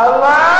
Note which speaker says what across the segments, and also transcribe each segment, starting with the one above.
Speaker 1: Allah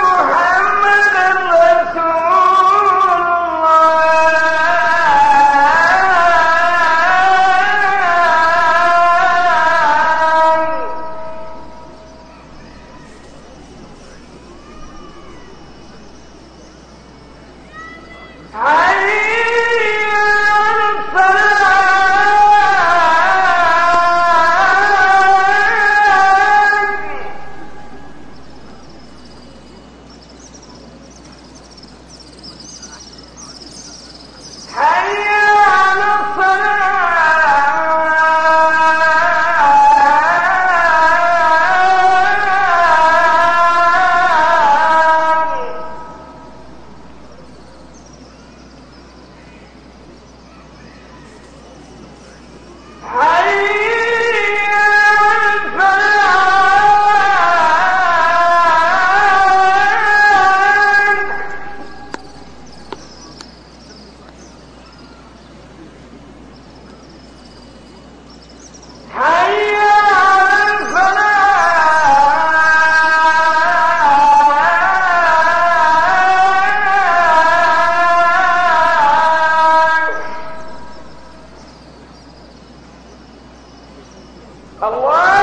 Speaker 1: Ah! Allah!